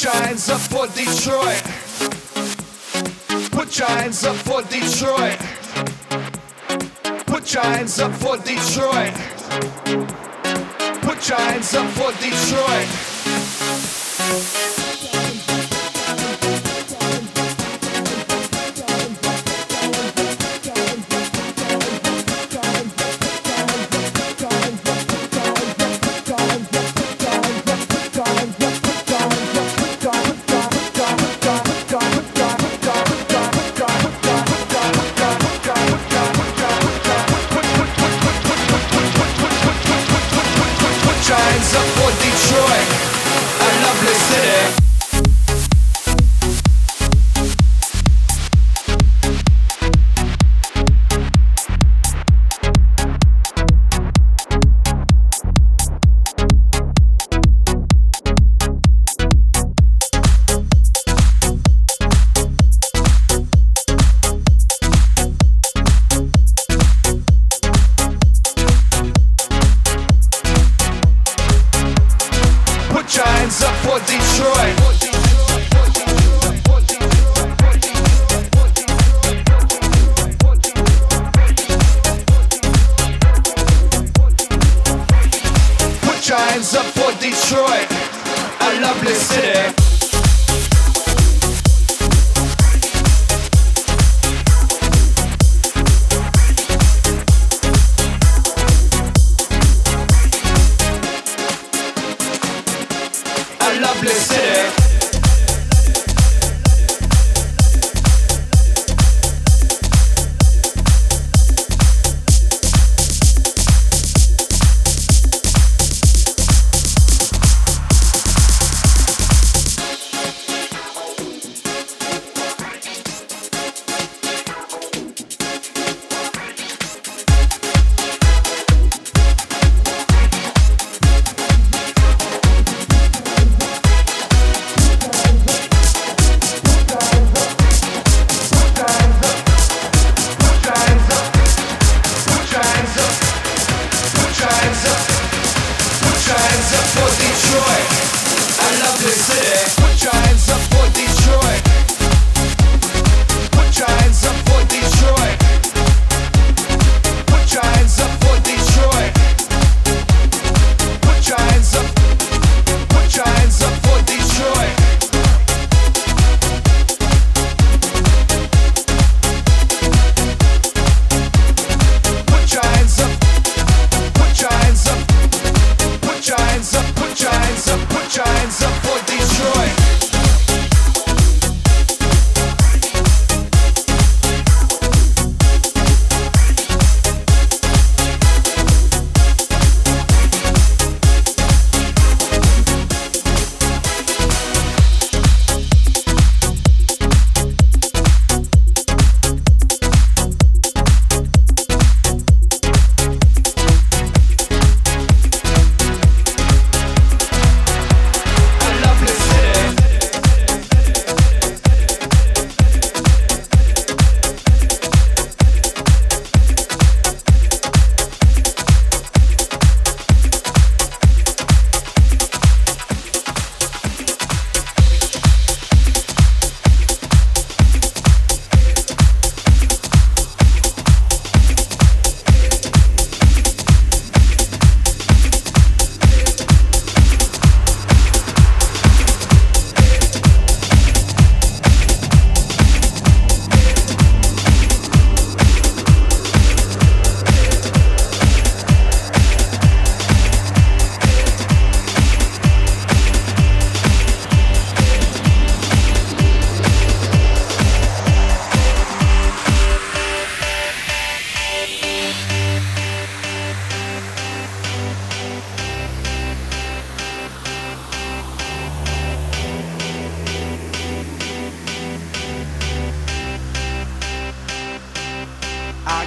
Put your hands up for Detroit. Put your hands up for Detroit. Put your hands up for Detroit. Put your hands up for Detroit.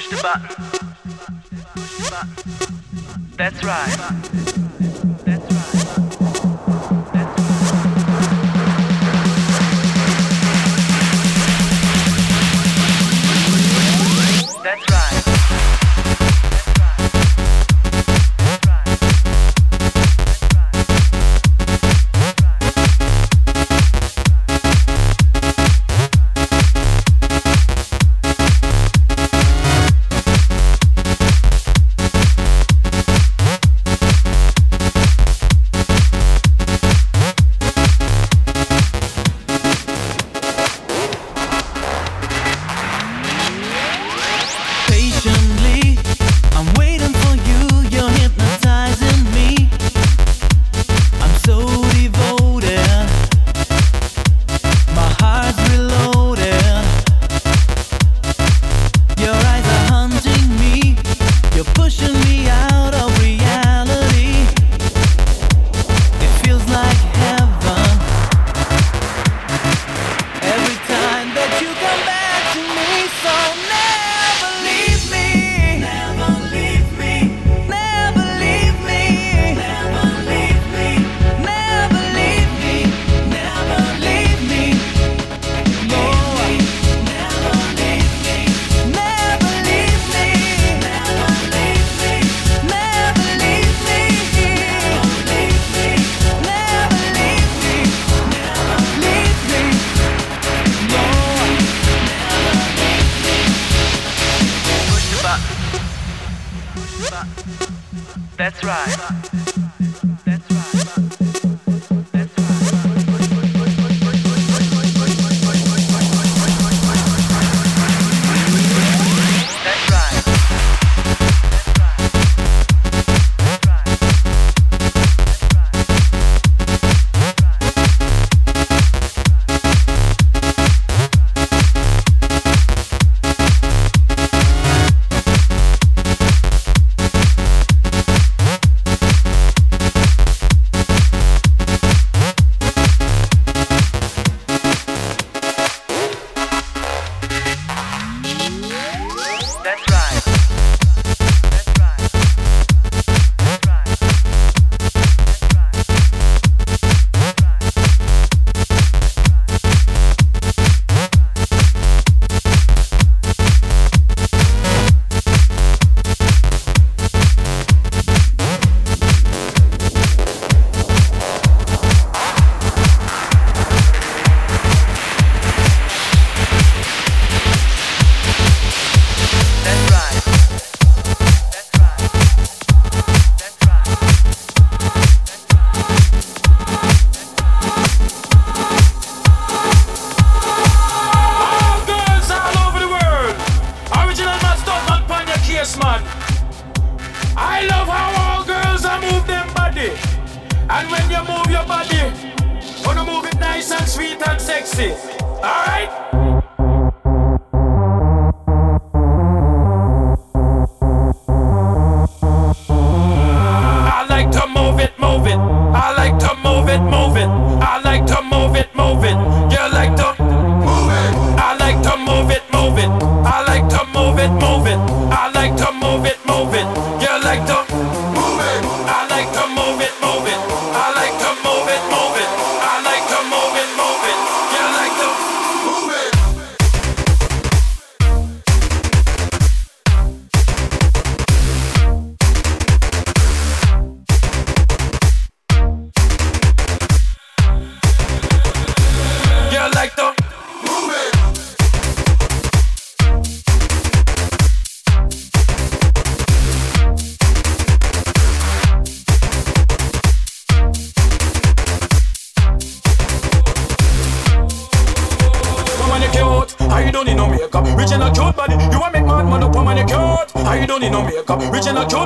Push the button. That's right.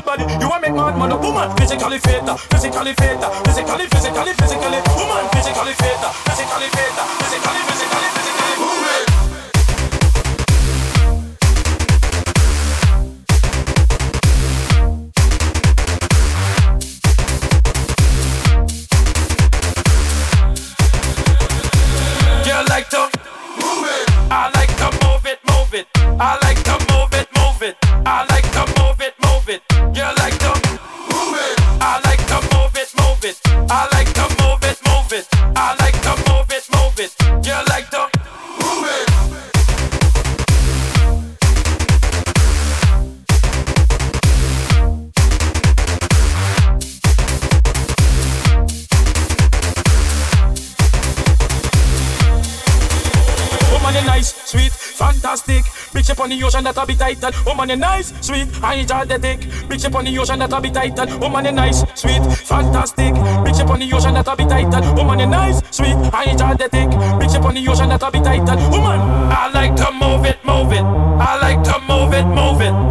Woman, Oh, you nice, sweet, and energetic. Big ship on the ocean that'll be tightened. Oh, Woman, you nice, sweet, fantastic. Big ship on the ocean that'll be tightened. Oh, Woman, you nice, sweet, and energetic. Big ship on the ocean that'll be tightened. Woman, I like to move it, move it. I like to move it, move it.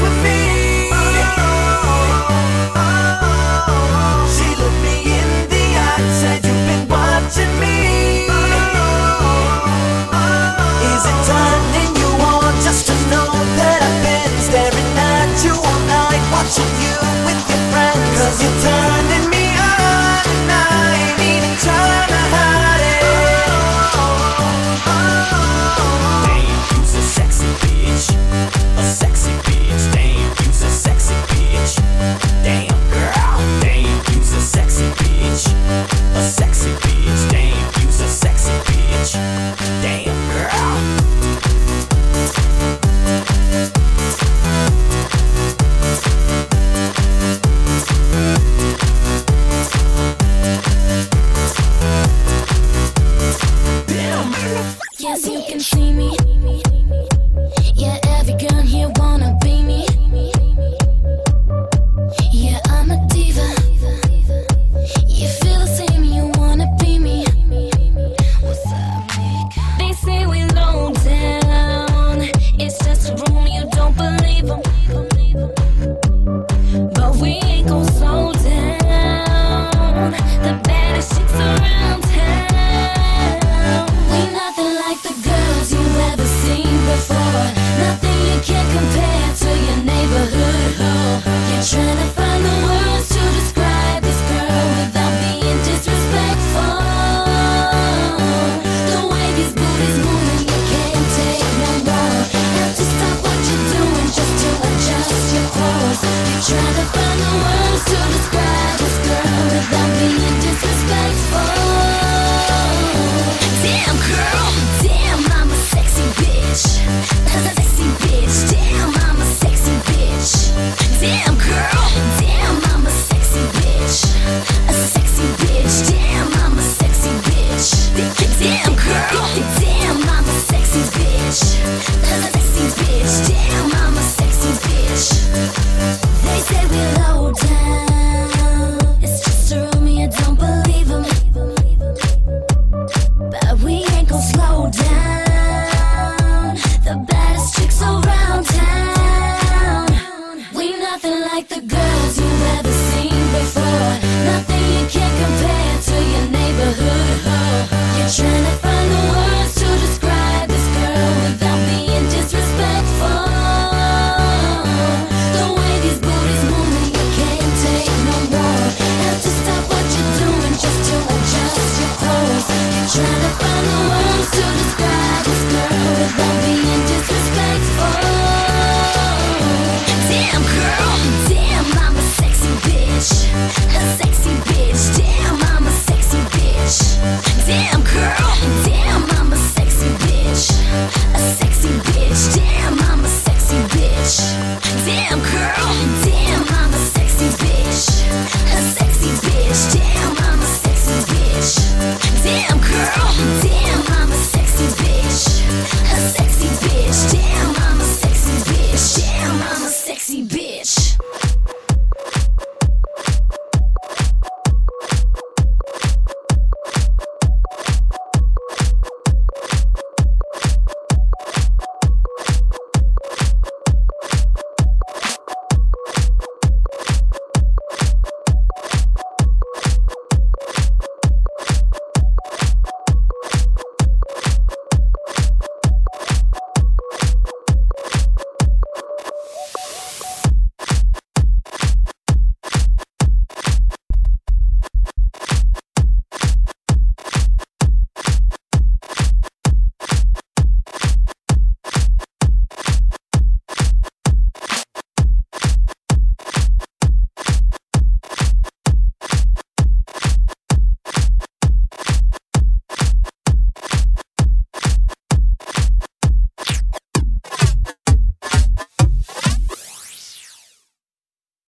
With me.